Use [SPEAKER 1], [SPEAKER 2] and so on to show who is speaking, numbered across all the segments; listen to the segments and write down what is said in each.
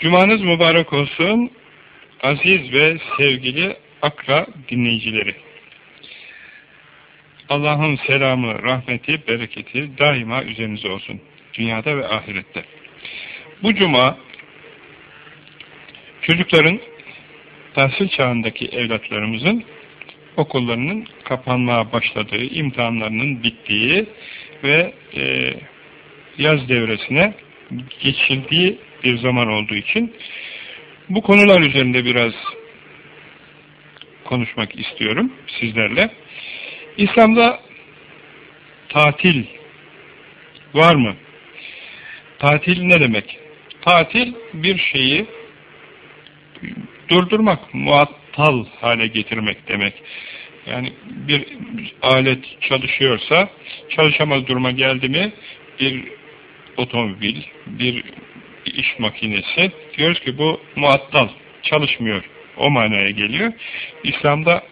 [SPEAKER 1] Cumanız mübarek olsun aziz ve sevgili Akra dinleyicileri. Allah'ın selamı, rahmeti, bereketi daima üzerinize olsun. Dünyada ve ahirette. Bu cuma çocukların tahsil çağındaki evlatlarımızın okullarının kapanmaya başladığı, imtihanlarının bittiği ve e, yaz devresine geçildiği bir zaman olduğu için bu konular üzerinde biraz konuşmak istiyorum sizlerle. İslam'da tatil var mı? Tatil ne demek? Tatil bir şeyi durdurmak, muattal hale getirmek demek. Yani bir alet çalışıyorsa, çalışamaz duruma geldi mi bir otomobil, bir iş makinesi diyoruz ki bu muattal, çalışmıyor. O manaya geliyor. İslam'da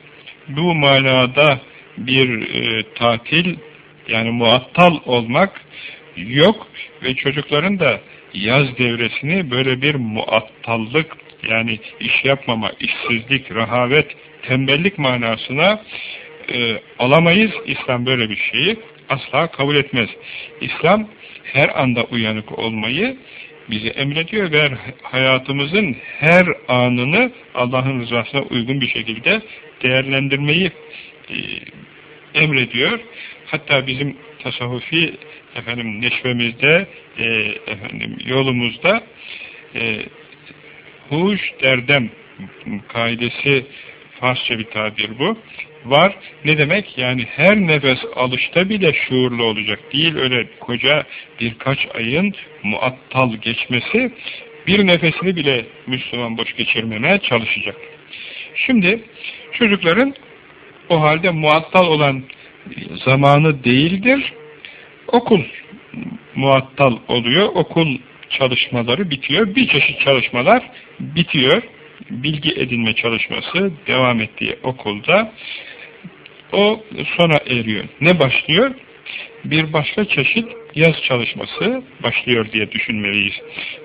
[SPEAKER 1] bu manada bir e, tatil yani muattal olmak yok ve çocukların da yaz devresini böyle bir muattallık yani iş yapmama, işsizlik, rahavet, tembellik manasına e, alamayız. İslam böyle bir şeyi asla kabul etmez. İslam her anda uyanık olmayı bizi emrediyor ve hayatımızın her anını Allah'ın rızasına uygun bir şekilde değerlendirmeyi e, emrediyor. Hatta bizim tasavvufi efendim neşvemizde e, efendim yolumuzda e, huş derdem kaidesi Farsça bir tabir bu. Var. Ne demek? Yani her nefes alışta bile şuurlu olacak. Değil öyle koca birkaç ayın muattal geçmesi bir nefesini bile Müslüman boş geçirmemeye çalışacak. Şimdi çocukların o halde muattal olan zamanı değildir. Okul muattal oluyor. Okul çalışmaları bitiyor. Bir çeşit çalışmalar bitiyor. Bilgi edinme çalışması devam ettiği okulda o sona eriyor. Ne başlıyor? Bir başka çeşit yaz çalışması başlıyor diye düşünmeliyiz.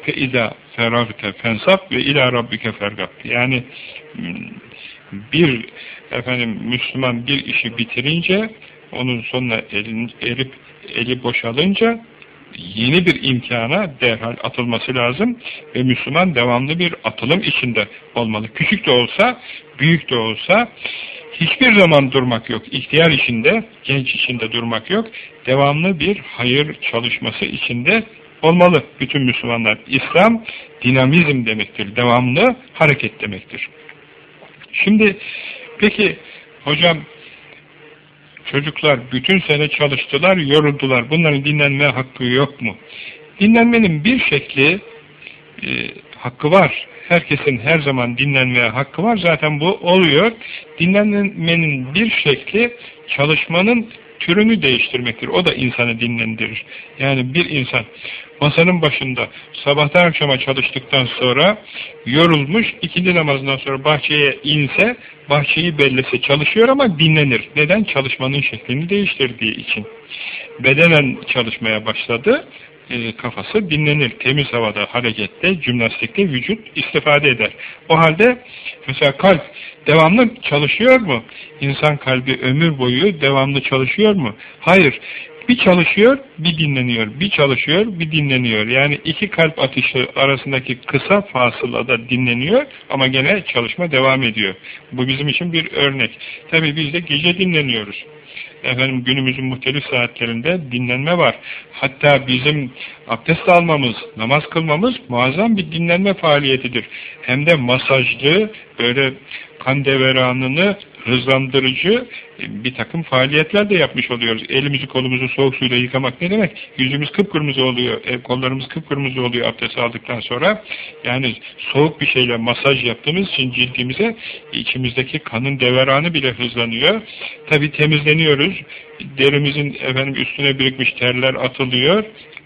[SPEAKER 1] Fe izâ feragte fensab ve ilâ rabbike fergab. Yani bir efendim Müslüman bir işi bitirince onun sonuna erip eli boşalınca yeni bir imkana derhal atılması lazım ve Müslüman devamlı bir atılım içinde olmalı. Küçük de olsa, büyük de olsa hiçbir zaman durmak yok. İhtiyar içinde, genç içinde durmak yok. Devamlı bir hayır çalışması içinde olmalı bütün Müslümanlar. İslam dinamizm demektir. Devamlı hareket demektir. Şimdi peki hocam Çocuklar bütün sene çalıştılar, yoruldular. Bunların dinlenme hakkı yok mu? Dinlenmenin bir şekli e, hakkı var. Herkesin her zaman dinlenmeye hakkı var. Zaten bu oluyor. Dinlenmenin bir şekli çalışmanın türünü değiştirmektir. O da insanı dinlendirir. Yani bir insan masanın başında sabahtan akşama çalıştıktan sonra yorulmuş, ikindi namazından sonra bahçeye inse, bahçeyi bellese çalışıyor ama dinlenir. Neden? Çalışmanın şeklini değiştirdiği için. Bedenen çalışmaya başladı, e, kafası dinlenir. Temiz havada, harekette, jimnastikte vücut istifade eder. O halde mesela kalp devamlı çalışıyor mu? İnsan kalbi ömür boyu devamlı çalışıyor mu? Hayır. Bir çalışıyor, bir dinleniyor. Bir çalışıyor, bir dinleniyor. Yani iki kalp atışı arasındaki kısa fasılada dinleniyor ama gene çalışma devam ediyor. Bu bizim için bir örnek. Tabi biz de gece dinleniyoruz efendim günümüzün muhtelif saatlerinde dinlenme var. Hatta bizim abdest almamız, namaz kılmamız muazzam bir dinlenme faaliyetidir. Hem de masajlı, böyle kan deveranını hızlandırıcı bir takım faaliyetler de yapmış oluyoruz. Elimizi kolumuzu soğuk suyla yıkamak ne demek? Yüzümüz kıpkırmızı oluyor, el kollarımız kıpkırmızı oluyor abdest aldıktan sonra. Yani soğuk bir şeyle masaj yaptığımız için cildimize içimizdeki kanın deveranı bile hızlanıyor. Tabi temizleniyoruz. Derimizin efendim üstüne birikmiş terler atılıyor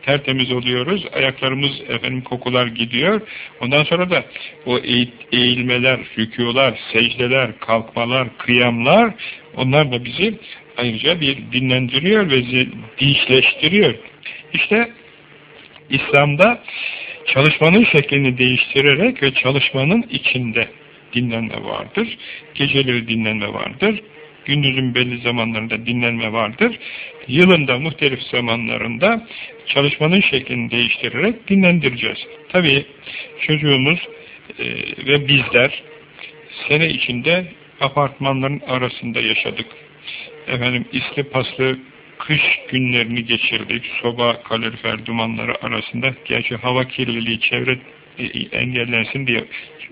[SPEAKER 1] tertemiz oluyoruz. Ayaklarımız efendim kokular gidiyor. Ondan sonra da o eğilmeler, rükûlar, secdeler, kalkmalar, kıyamlar onlar da bizi ayrıca bir dinlendiriyor ve dinçleştiriyor. İşte İslam'da çalışmanın şeklini değiştirerek ve çalışmanın içinde dinlenme vardır. Geceleri dinlenme vardır. Gündüzün belli zamanlarında dinlenme vardır. Yılında muhtelif zamanlarında çalışmanın şeklini değiştirerek dinlendireceğiz. Tabii çocuğumuz e, ve bizler sene içinde apartmanların arasında yaşadık. Efendim isli paslı kış günlerini geçirdik. Soba, kalorifer dumanları arasında. Gerçi hava kirliliği, çevre engellensin diye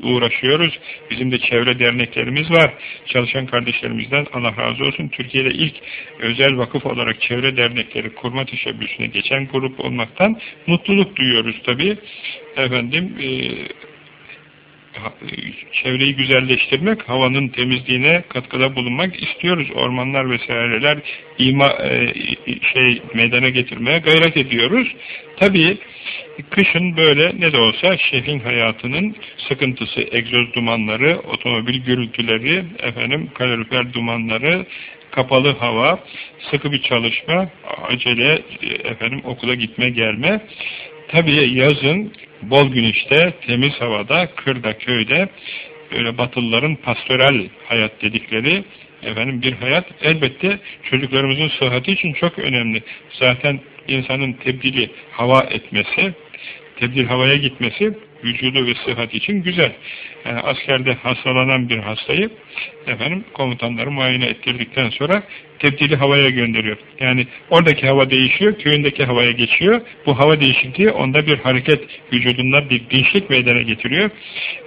[SPEAKER 1] uğraşıyoruz. Bizim de çevre derneklerimiz var. Çalışan kardeşlerimizden Allah razı olsun. Türkiye'de ilk özel vakıf olarak çevre dernekleri kurma teşebbüsüne geçen grup olmaktan mutluluk duyuyoruz tabii. Efendim e, çevreyi güzelleştirmek, havanın temizliğine katkıda bulunmak istiyoruz. Ormanlar vesaireler ima, e, şey meydana getirmeye gayret ediyoruz. Tabii kışın böyle ne de olsa şehrin hayatının sıkıntısı, egzoz dumanları, otomobil gürültüleri, efendim kalorifer dumanları, kapalı hava, sıkı bir çalışma, acele efendim okula gitme gelme. Tabii yazın bol güneşte, temiz havada, kırda, köyde öyle batılıların pastoral hayat dedikleri efendim bir hayat elbette çocuklarımızın sıhhati için çok önemli. Zaten insanın tebdili hava etmesi, tebdil havaya gitmesi vücudu ve sıhhat için güzel. Yani askerde hastalanan bir hastayı efendim komutanları muayene ettirdikten sonra tebdili havaya gönderiyor. Yani oradaki hava değişiyor, köyündeki havaya geçiyor. Bu hava değişikliği onda bir hareket vücudunda bir dinçlik meydana getiriyor.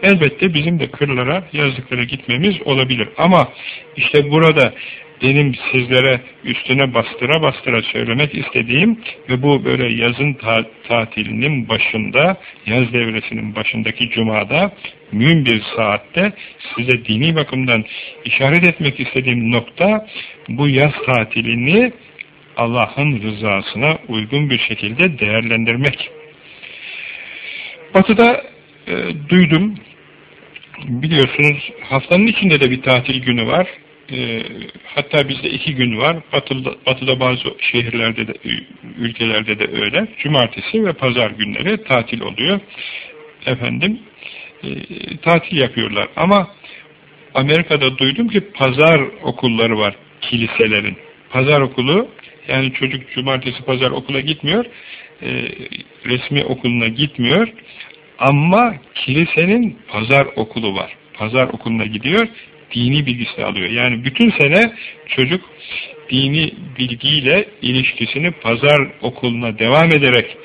[SPEAKER 1] Elbette bizim de kırlara, yazlıklara gitmemiz olabilir. Ama işte burada benim sizlere üstüne bastıra bastıra söylemek istediğim ve bu böyle yazın ta tatilinin başında, yaz devresinin başındaki cumada, mühim bir saatte size dini bakımdan işaret etmek istediğim nokta, bu yaz tatilini Allah'ın rızasına uygun bir şekilde değerlendirmek. Batı'da e, duydum, biliyorsunuz haftanın içinde de bir tatil günü var e, hatta bizde iki gün var. Batıda, batıda bazı şehirlerde de, ülkelerde de öyle. Cumartesi ve pazar günleri tatil oluyor. Efendim, e, tatil yapıyorlar. Ama Amerika'da duydum ki pazar okulları var kiliselerin. Pazar okulu, yani çocuk cumartesi pazar okula gitmiyor, e, resmi okuluna gitmiyor. Ama kilisenin pazar okulu var. Pazar okuluna gidiyor dini bilgisini alıyor. Yani bütün sene çocuk dini bilgiyle ilişkisini pazar okuluna devam ederek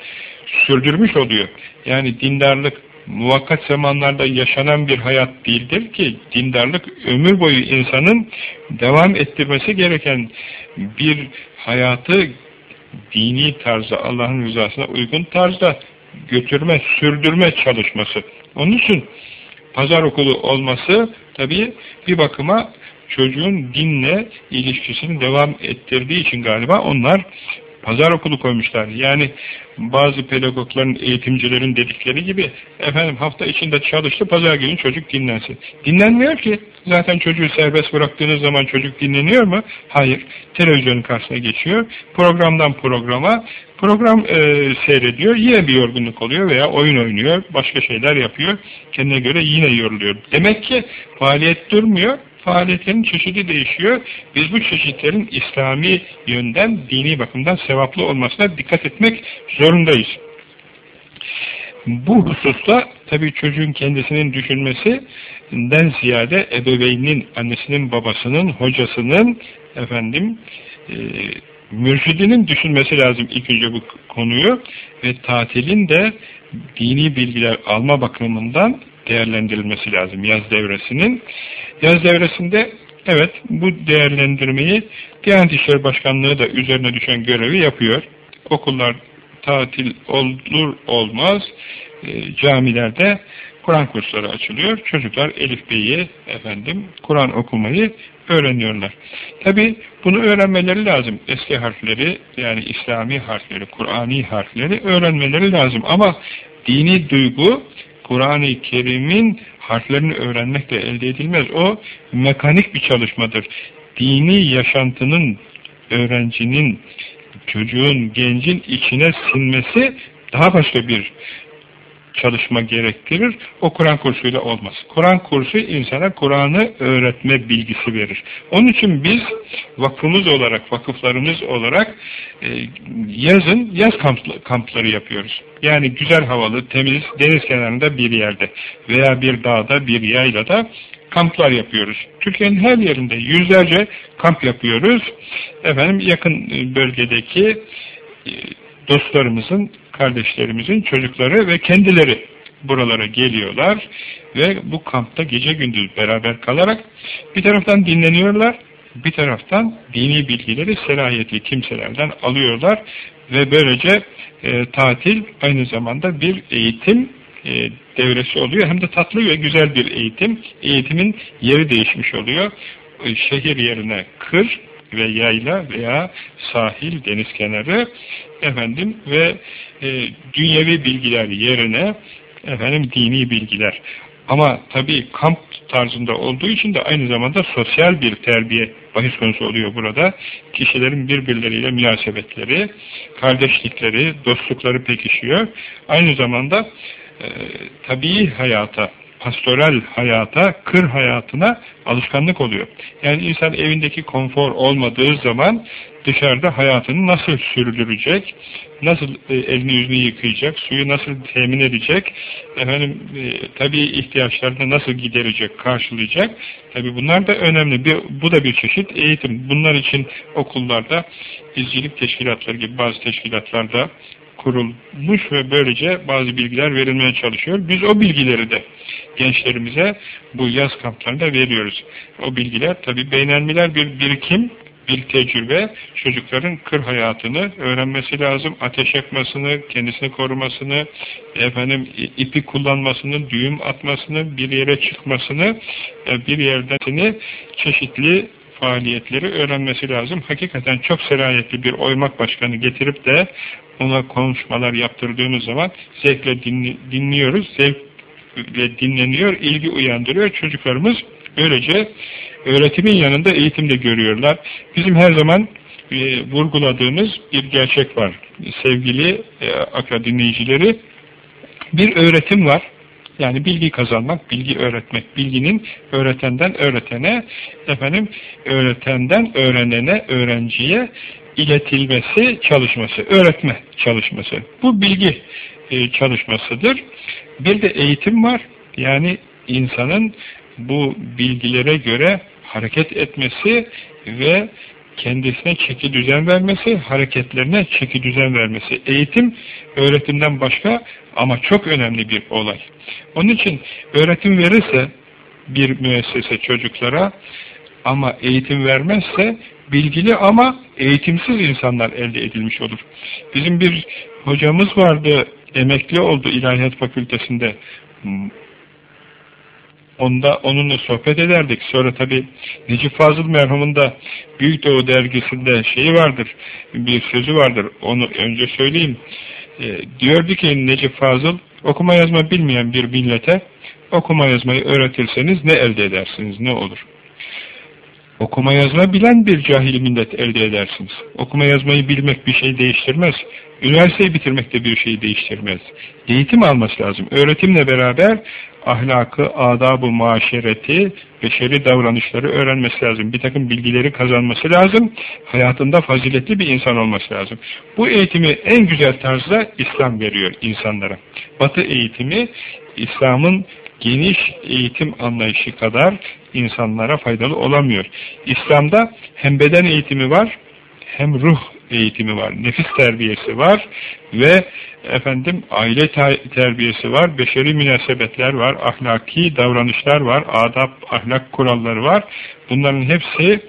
[SPEAKER 1] sürdürmüş oluyor. Yani dindarlık muvakkat zamanlarda yaşanan bir hayat değildir ki dindarlık ömür boyu insanın devam ettirmesi gereken bir hayatı dini tarzda Allah'ın rızasına uygun tarzda götürme, sürdürme çalışması. Onun için pazar okulu olması tabii bir bakıma çocuğun dinle ilişkisini devam ettirdiği için galiba onlar pazar okulu koymuşlar. Yani bazı pedagogların, eğitimcilerin dedikleri gibi efendim hafta içinde çalıştı, pazar günü çocuk dinlensin. Dinlenmiyor ki. Zaten çocuğu serbest bıraktığınız zaman çocuk dinleniyor mu? Hayır. Televizyonun karşısına geçiyor. Programdan programa program e, seyrediyor. Yine bir yorgunluk oluyor veya oyun oynuyor. Başka şeyler yapıyor. Kendine göre yine yoruluyor. Demek ki faaliyet durmuyor faaliyetlerin çeşidi değişiyor. Biz bu çeşitlerin İslami yönden, dini bakımdan sevaplı olmasına dikkat etmek zorundayız. Bu hususta tabii çocuğun kendisinin düşünmesinden ziyade ebeveynin, annesinin, babasının, hocasının, efendim, e, mürşidinin düşünmesi lazım ilk önce bu konuyu ve tatilin de dini bilgiler alma bakımından değerlendirilmesi lazım yaz devresinin. Yaz devresinde evet bu değerlendirmeyi Diyanet İşleri Başkanlığı da üzerine düşen görevi yapıyor. Okullar tatil olur olmaz e, camilerde Kur'an kursları açılıyor. Çocuklar Elif Bey'i efendim Kur'an okumayı öğreniyorlar. Tabi bunu öğrenmeleri lazım. Eski harfleri yani İslami harfleri, Kur'ani harfleri öğrenmeleri lazım. Ama dini duygu Kur'an-ı Kerim'in harflerini öğrenmekle elde edilmez. O mekanik bir çalışmadır. Dini yaşantının öğrencinin, çocuğun, gencin içine sinmesi daha başka bir çalışma gerektirir. O Kur'an kursuyla olmaz. Kur'an kursu insana Kur'an'ı öğretme bilgisi verir. Onun için biz vakfımız olarak, vakıflarımız olarak e, yazın yaz kampları yapıyoruz. Yani güzel havalı, temiz, deniz kenarında bir yerde veya bir dağda, bir yaylada kamplar yapıyoruz. Türkiye'nin her yerinde yüzlerce kamp yapıyoruz. Efendim yakın bölgedeki e, dostlarımızın, kardeşlerimizin çocukları ve kendileri buralara geliyorlar ve bu kampta gece gündüz beraber kalarak bir taraftan dinleniyorlar, bir taraftan dini bilgileri selahiyetli kimselerden alıyorlar ve böylece e, tatil aynı zamanda bir eğitim e, devresi oluyor. Hem de tatlı ve güzel bir eğitim. Eğitimin yeri değişmiş oluyor. E, şehir yerine kır ve yayla veya sahil, deniz kenarı efendim ve e, dünyevi bilgiler yerine efendim dini bilgiler. Ama tabii kamp tarzında olduğu için de aynı zamanda sosyal bir terbiye bahis konusu oluyor burada. Kişilerin birbirleriyle münasebetleri, kardeşlikleri, dostlukları pekişiyor. Aynı zamanda e, tabii hayata, pastoral hayata, kır hayatına alışkanlık oluyor. Yani insan evindeki konfor olmadığı zaman dışarıda hayatını nasıl sürdürecek, nasıl e, elini yüzünü yıkayacak, suyu nasıl temin edecek, efendim e, tabii ihtiyaçlarını nasıl giderecek, karşılayacak. Tabii bunlar da önemli. Bir, bu da bir çeşit eğitim. Bunlar için okullarda izcilik teşkilatları gibi bazı teşkilatlarda kurulmuş ve böylece bazı bilgiler verilmeye çalışıyor. Biz o bilgileri de gençlerimize bu yaz kamplarında veriyoruz. O bilgiler tabi beynelmiler bir birikim, bir tecrübe, çocukların kır hayatını öğrenmesi lazım. Ateş yakmasını, kendisini korumasını, efendim ipi kullanmasını, düğüm atmasını, bir yere çıkmasını, e, bir yerden çeşitli faaliyetleri öğrenmesi lazım. Hakikaten çok serayetli bir oymak başkanı getirip de ona konuşmalar yaptırdığımız zaman zevkle dinliyoruz, zevkle dinleniyor, ilgi uyandırıyor. Çocuklarımız böylece öğretimin yanında eğitimde görüyorlar. Bizim her zaman e, vurguladığımız bir gerçek var. Sevgili e, bir öğretim var. Yani bilgi kazanmak, bilgi öğretmek, bilginin öğretenden öğretene, efendim öğretenden öğrenene, öğrenciye iletilmesi çalışması, öğretme çalışması. Bu bilgi e, çalışmasıdır. Bir de eğitim var. Yani insanın bu bilgilere göre hareket etmesi ve kendisine çeki düzen vermesi, hareketlerine çeki düzen vermesi. Eğitim öğretimden başka ama çok önemli bir olay. Onun için öğretim verirse bir müessese çocuklara ama eğitim vermezse bilgili ama eğitimsiz insanlar elde edilmiş olur. Bizim bir hocamız vardı, emekli oldu İlahiyat Fakültesinde. Onda onunla sohbet ederdik. Sonra tabi Necip Fazıl merhumun da Büyük Doğu dergisinde şeyi vardır, bir sözü vardır. Onu önce söyleyeyim. E, diyordu ki Necip Fazıl, okuma yazma bilmeyen bir millete okuma yazmayı öğretirseniz ne elde edersiniz, ne olur? Okuma yazma bilen bir cahil millet elde edersiniz. Okuma yazmayı bilmek bir şey değiştirmez. Üniversiteyi bitirmek de bir şey değiştirmez. Eğitim alması lazım. Öğretimle beraber ahlakı, adab-ı muaşereti, beşeri davranışları öğrenmesi lazım. Bir takım bilgileri kazanması lazım. Hayatında faziletli bir insan olması lazım. Bu eğitimi en güzel tarzda İslam veriyor insanlara. Batı eğitimi İslam'ın geniş eğitim anlayışı kadar insanlara faydalı olamıyor. İslam'da hem beden eğitimi var hem ruh eğitimi var, nefis terbiyesi var ve efendim aile terbiyesi var, beşeri münasebetler var, ahlaki davranışlar var, adab, ahlak kuralları var. Bunların hepsi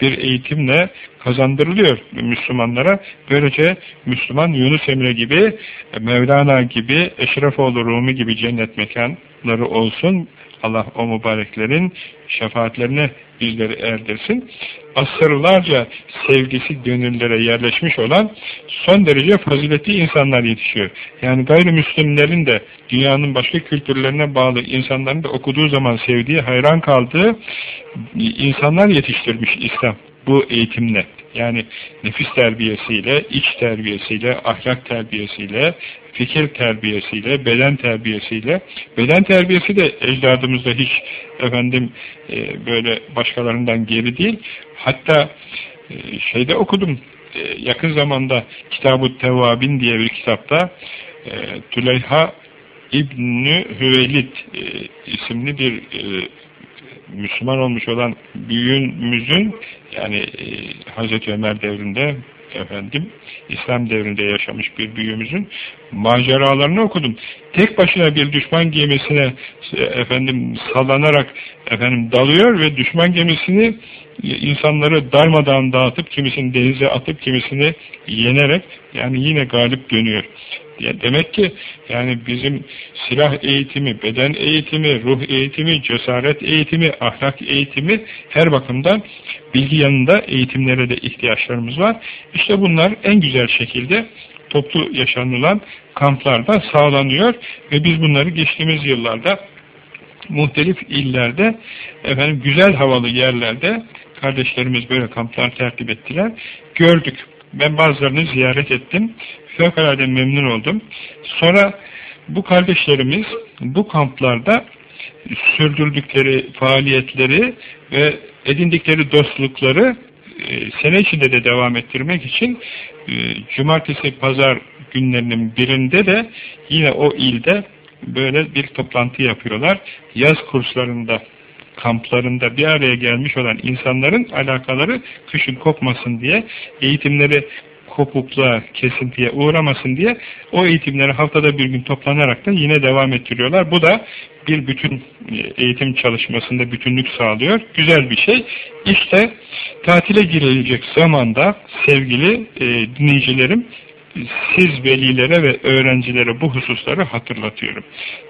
[SPEAKER 1] bir eğitimle kazandırılıyor Müslümanlara. Böylece Müslüman Yunus Emre gibi, Mevlana gibi, Eşrefoğlu Rumi gibi cennet mekanları olsun. Allah o mübareklerin şefaatlerine bizleri erdirsin. Asırlarca sevgisi gönüllere yerleşmiş olan son derece faziletli insanlar yetişiyor. Yani gayrimüslimlerin de dünyanın başka kültürlerine bağlı insanların da okuduğu zaman sevdiği, hayran kaldığı insanlar yetiştirmiş İslam bu eğitimle. Yani nefis terbiyesiyle, iç terbiyesiyle, ahlak terbiyesiyle, fikir terbiyesiyle, beden terbiyesiyle, beden terbiyesi de ecdadımızda hiç efendim e, böyle başkalarından geri değil. Hatta e, şeyde okudum e, yakın zamanda Kitab-ı Tevvabin diye bir kitapta e, Tüleyha İbni Hüvelid e, isimli bir e, Müslüman olmuş olan büyüğümüzün yani e, Hazreti Ömer devrinde efendim İslam devrinde yaşamış bir büyüğümüzün maceralarını okudum. Tek başına bir düşman gemisine efendim sallanarak efendim dalıyor ve düşman gemisini insanları darmadan dağıtıp kimisini denize atıp kimisini yenerek yani yine galip dönüyor. Demek ki yani bizim silah eğitimi, beden eğitimi, ruh eğitimi, cesaret eğitimi, ahlak eğitimi her bakımdan bilgi yanında eğitimlere de ihtiyaçlarımız var. İşte bunlar en güzel şekilde toplu yaşanılan kamplarda sağlanıyor ve biz bunları geçtiğimiz yıllarda muhtelif illerde efendim güzel havalı yerlerde kardeşlerimiz böyle kamplar tertip ettiler. Gördük. Ben bazılarını ziyaret ettim fevkalade memnun oldum. Sonra bu kardeşlerimiz bu kamplarda sürdürdükleri faaliyetleri ve edindikleri dostlukları e, sene içinde de devam ettirmek için e, cumartesi pazar günlerinin birinde de yine o ilde böyle bir toplantı yapıyorlar. Yaz kurslarında kamplarında bir araya gelmiş olan insanların alakaları kışın kopmasın diye eğitimleri kopukluğa, kesintiye uğramasın diye o eğitimleri haftada bir gün toplanarak da yine devam ettiriyorlar. Bu da bir bütün e, eğitim çalışmasında bütünlük sağlıyor. Güzel bir şey. İşte tatile girilecek zamanda sevgili e, dinleyicilerim siz velilere ve öğrencilere bu hususları hatırlatıyorum.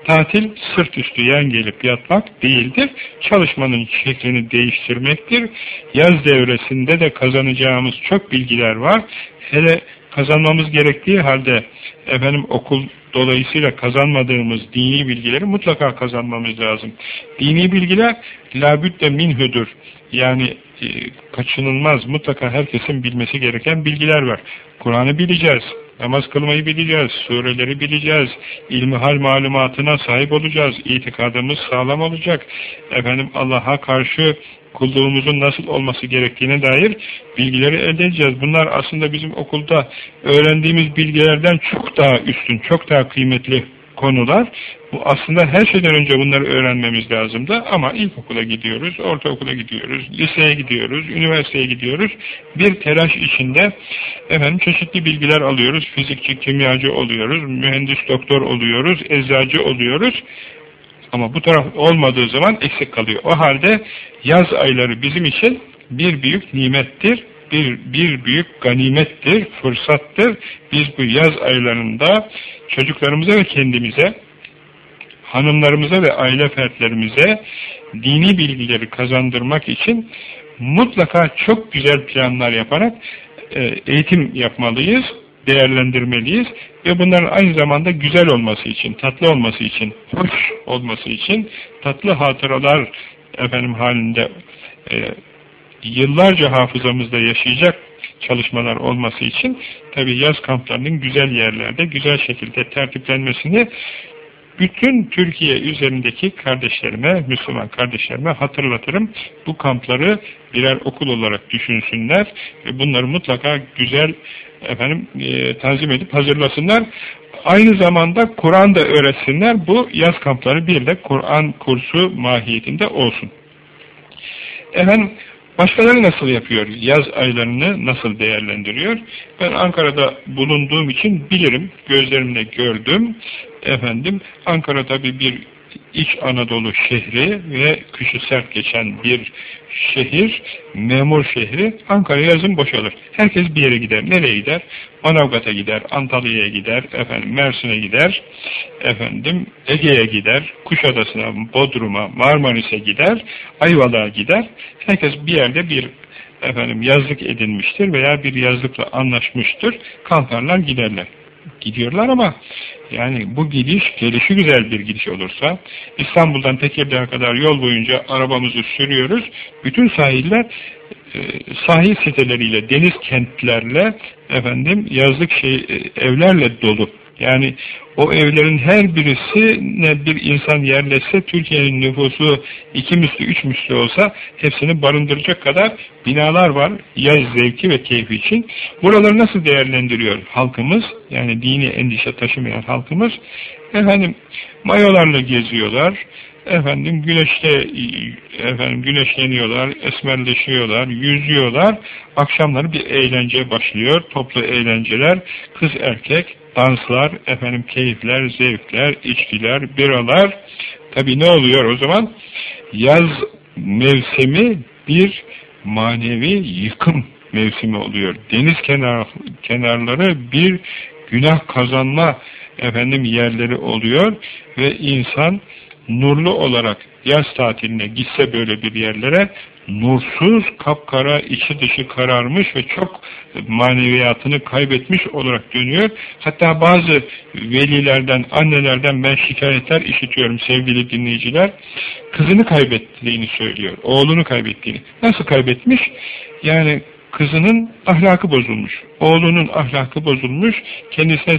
[SPEAKER 1] Tatil sırt üstü yan gelip yatmak değildir. Çalışmanın şeklini değiştirmektir. Yaz devresinde de kazanacağımız çok bilgiler var. Hele kazanmamız gerektiği halde efendim okul dolayısıyla kazanmadığımız dini bilgileri mutlaka kazanmamız lazım. Dini bilgiler labütte minhüdür. Yani e, kaçınılmaz, mutlaka herkesin bilmesi gereken bilgiler var. Kur'an'ı bileceğiz, namaz kılmayı bileceğiz, sureleri bileceğiz, ilmi hal malumatına sahip olacağız, itikadımız sağlam olacak. Efendim Allah'a karşı kulluğumuzun nasıl olması gerektiğine dair bilgileri elde edeceğiz. Bunlar aslında bizim okulda öğrendiğimiz bilgilerden çok daha üstün, çok daha kıymetli konular. Bu aslında her şeyden önce bunları öğrenmemiz lazımdı ama ilkokula gidiyoruz, ortaokula gidiyoruz, liseye gidiyoruz, üniversiteye gidiyoruz. Bir telaş içinde efendim çeşitli bilgiler alıyoruz. Fizikçi, kimyacı oluyoruz, mühendis, doktor oluyoruz, eczacı oluyoruz. Ama bu taraf olmadığı zaman eksik kalıyor. O halde yaz ayları bizim için bir büyük nimettir, bir, bir büyük ganimettir, fırsattır. Biz bu yaz aylarında çocuklarımıza ve kendimize, hanımlarımıza ve aile fertlerimize dini bilgileri kazandırmak için mutlaka çok güzel planlar yaparak e, eğitim yapmalıyız değerlendirmeliyiz ve bunların aynı zamanda güzel olması için, tatlı olması için, hoş olması için, tatlı hatıralar efendim halinde e, yıllarca hafızamızda yaşayacak çalışmalar olması için tabi yaz kamplarının güzel yerlerde güzel şekilde tertiplenmesini bütün Türkiye üzerindeki kardeşlerime, Müslüman kardeşlerime hatırlatırım. Bu kampları birer okul olarak düşünsünler ve bunları mutlaka güzel efendim e, tanzim edip hazırlasınlar. Aynı zamanda Kur'an da öğretsinler. Bu yaz kampları bir de Kur'an kursu mahiyetinde olsun. Efendim Başkaları nasıl yapıyor? Yaz aylarını nasıl değerlendiriyor? Ben Ankara'da bulunduğum için bilirim. Gözlerimle gördüm. Efendim Ankara tabi bir İç Anadolu şehri ve kışı sert geçen bir şehir, memur şehri Ankara yazın boşalır. Herkes bir yere gider. Nereye gider? Manavgat'a gider, Antalya'ya gider, efendim Mersin'e gider, efendim Ege'ye gider, Kuşadası'na, Bodrum'a, Marmaris'e gider, Ayvalık'a gider. Herkes bir yerde bir efendim yazlık edinmiştir veya bir yazlıkla anlaşmıştır. Kalkarlar giderler. Gidiyorlar ama yani bu gidiş, gelişi güzel bir gidiş olursa İstanbul'dan Tekirdağ'a kadar yol boyunca arabamızı sürüyoruz. Bütün sahiller e, sahil siteleriyle, deniz kentlerle efendim yazlık şey e, evlerle dolu. Yani o evlerin her birisi ne bir insan yerleşse Türkiye'nin nüfusu iki misli, üç misli olsa hepsini barındıracak kadar binalar var yaz zevki ve keyfi için. Buraları nasıl değerlendiriyor halkımız? Yani dini endişe taşımayan halkımız. Efendim mayolarla geziyorlar. Efendim güneşte efendim güneşleniyorlar, esmerleşiyorlar, yüzüyorlar. Akşamları bir eğlence başlıyor. Toplu eğlenceler, kız erkek danslar, efendim keyifler, zevkler, içkiler, biralar. Tabi ne oluyor o zaman? Yaz mevsimi bir manevi yıkım mevsimi oluyor. Deniz kenar, kenarları bir günah kazanma efendim yerleri oluyor ve insan nurlu olarak yaz tatiline gitse böyle bir yerlere nursuz, kapkara, içi dışı kararmış ve çok maneviyatını kaybetmiş olarak dönüyor. Hatta bazı velilerden, annelerden ben şikayetler işitiyorum sevgili dinleyiciler. Kızını kaybettiğini söylüyor, oğlunu kaybettiğini. Nasıl kaybetmiş? Yani kızının ahlakı bozulmuş, oğlunun ahlakı bozulmuş, kendisine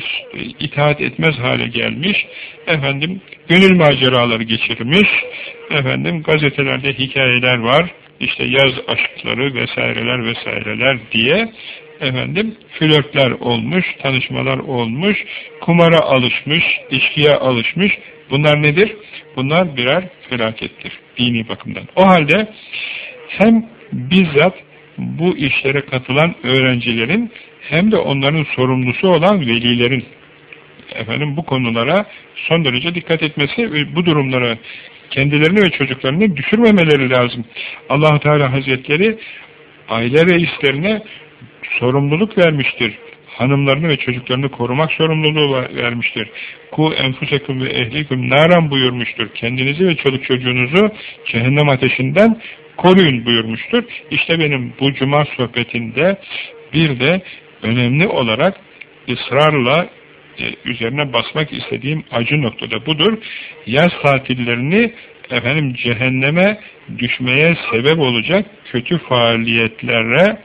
[SPEAKER 1] itaat etmez hale gelmiş, efendim gönül maceraları geçirmiş, efendim gazetelerde hikayeler var, işte yaz aşkları vesaireler vesaireler diye efendim flörtler olmuş, tanışmalar olmuş, kumara alışmış, içkiye alışmış. Bunlar nedir? Bunlar birer felakettir dini bakımdan. O halde hem bizzat bu işlere katılan öğrencilerin hem de onların sorumlusu olan velilerin efendim bu konulara son derece dikkat etmesi ve bu durumlara kendilerini ve çocuklarını düşürmemeleri lazım. allah Teala Hazretleri aile reislerine sorumluluk vermiştir. Hanımlarını ve çocuklarını korumak sorumluluğu vermiştir. Ku enfusekum ve ehlikum naran buyurmuştur. Kendinizi ve çoluk çocuğunuzu cehennem ateşinden koruyun buyurmuştur. İşte benim bu cuma sohbetinde bir de önemli olarak ısrarla e, üzerine basmak istediğim acı noktada budur. Yaz tatillerini efendim cehenneme düşmeye sebep olacak kötü faaliyetlere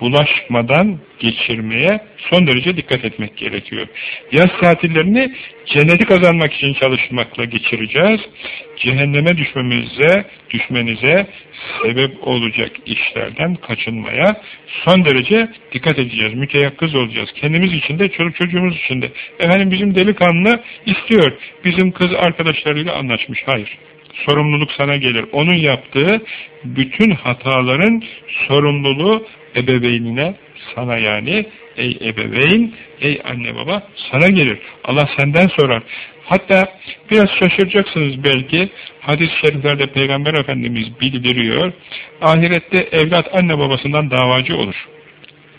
[SPEAKER 1] bulaşmadan geçirmeye son derece dikkat etmek gerekiyor. Yaz tatillerini cenneti kazanmak için çalışmakla geçireceğiz. Cehenneme düşmemize, düşmenize sebep olacak işlerden kaçınmaya son derece dikkat edeceğiz. Müteyakkız olacağız. Kendimiz için de, çocuk çocuğumuz için de. Efendim bizim delikanlı istiyor. Bizim kız arkadaşlarıyla anlaşmış. Hayır sorumluluk sana gelir. Onun yaptığı bütün hataların sorumluluğu ebeveynine, sana yani, ey ebeveyn, ey anne baba, sana gelir. Allah senden sorar. Hatta biraz şaşıracaksınız belki, hadis-i şeriflerde Peygamber Efendimiz bildiriyor, ahirette evlat anne babasından davacı olur.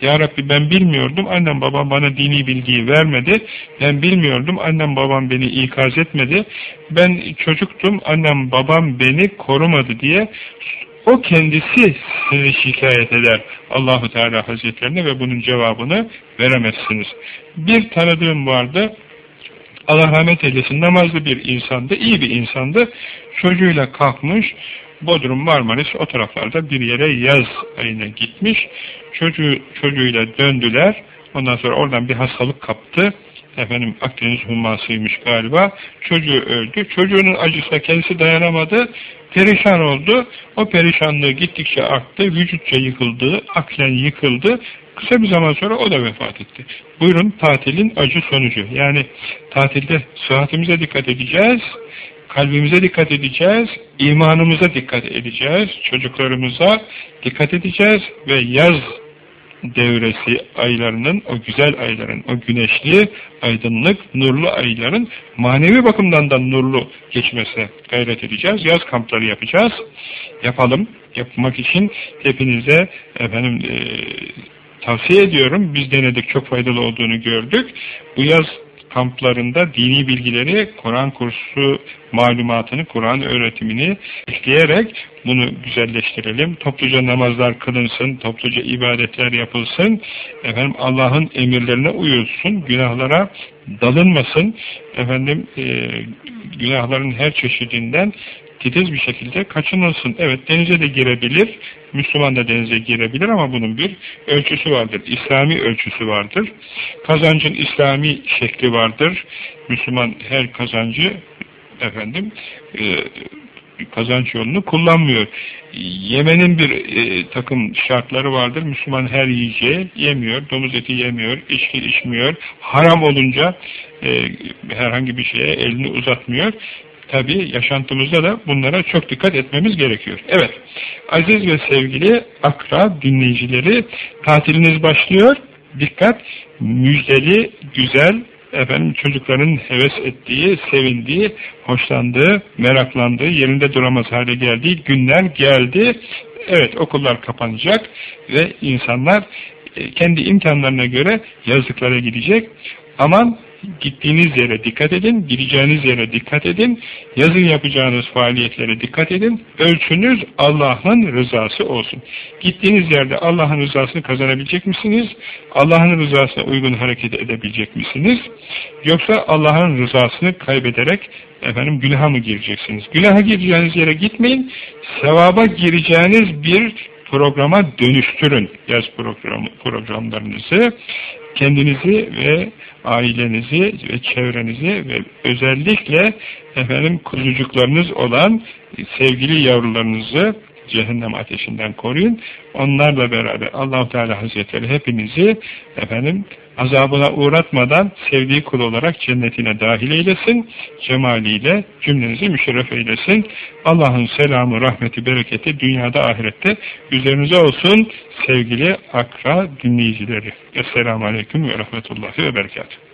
[SPEAKER 1] Ya Rabbi ben bilmiyordum, annem babam bana dini bilgiyi vermedi, ben bilmiyordum, annem babam beni ikaz etmedi, ben çocuktum, annem babam beni korumadı diye o kendisi sizi şikayet eder. Allahu Teala Hazretlerine ve bunun cevabını veremezsiniz. Bir tanıdığım vardı, Allah rahmet eylesin namazlı bir insandı, iyi bir insandı, çocuğuyla kalkmış, Bodrum, Marmaris o taraflarda bir yere yaz ayına gitmiş. Çocuğu, çocuğuyla döndüler. Ondan sonra oradan bir hastalık kaptı. Efendim Akdeniz hummasıymış galiba. Çocuğu öldü. Çocuğunun acısına kendisi dayanamadı. Perişan oldu. O perişanlığı gittikçe arttı. Vücutça yıkıldı. Aklen yıkıldı. Kısa bir zaman sonra o da vefat etti. Buyurun tatilin acı sonucu. Yani tatilde sıhhatimize dikkat edeceğiz kalbimize dikkat edeceğiz, imanımıza dikkat edeceğiz, çocuklarımıza dikkat edeceğiz ve yaz devresi aylarının, o güzel ayların, o güneşli, aydınlık, nurlu ayların manevi bakımdan da nurlu geçmesine gayret edeceğiz. Yaz kampları yapacağız. Yapalım. Yapmak için hepinize efendim e, tavsiye ediyorum. Biz denedik, çok faydalı olduğunu gördük. Bu yaz kamplarında dini bilgileri, Kur'an kursu malumatını, Kur'an öğretimini ekleyerek bunu güzelleştirelim. Topluca namazlar kılınsın, topluca ibadetler yapılsın. Efendim Allah'ın emirlerine uyulsun, günahlara dalınmasın. Efendim e, günahların her çeşidinden titiz bir şekilde kaçınılsın. Evet denize de girebilir, Müslüman da denize girebilir ama bunun bir ölçüsü vardır. İslami ölçüsü vardır. Kazancın İslami şekli vardır. Müslüman her kazancı efendim e, kazanç yolunu kullanmıyor. Yemenin bir e, takım şartları vardır. Müslüman her yiyeceği yemiyor. Domuz eti yemiyor. içki içmiyor. Haram olunca e, herhangi bir şeye elini uzatmıyor. Tabi yaşantımızda da bunlara çok dikkat etmemiz gerekiyor. Evet, aziz ve sevgili akra dinleyicileri tatiliniz başlıyor. Dikkat, müjdeli, güzel, efendim çocukların heves ettiği, sevindiği, hoşlandığı, meraklandığı, yerinde duramaz hale geldiği günler geldi. Evet, okullar kapanacak ve insanlar e, kendi imkanlarına göre yazlıklara gidecek. Aman gittiğiniz yere dikkat edin, gideceğiniz yere dikkat edin, yazın yapacağınız faaliyetlere dikkat edin. Ölçünüz Allah'ın rızası olsun. Gittiğiniz yerde Allah'ın rızasını kazanabilecek misiniz? Allah'ın rızasına uygun hareket edebilecek misiniz? Yoksa Allah'ın rızasını kaybederek efendim günaha mı gireceksiniz? Günaha gireceğiniz yere gitmeyin, sevaba gireceğiniz bir programa dönüştürün yaz program, programlarınızı kendinizi ve ailenizi ve çevrenizi ve özellikle efendim kuzucuklarınız olan sevgili yavrularınızı cehennem ateşinden koruyun. Onlarla beraber allah Teala Hazretleri hepinizi efendim azabına uğratmadan sevdiği kul olarak cennetine dahil eylesin. Cemaliyle cümlenizi müşerref eylesin. Allah'ın selamı, rahmeti, bereketi dünyada ahirette üzerinize olsun sevgili akra dinleyicileri. Esselamu Aleyküm ve Rahmetullahi ve Berekatuhu.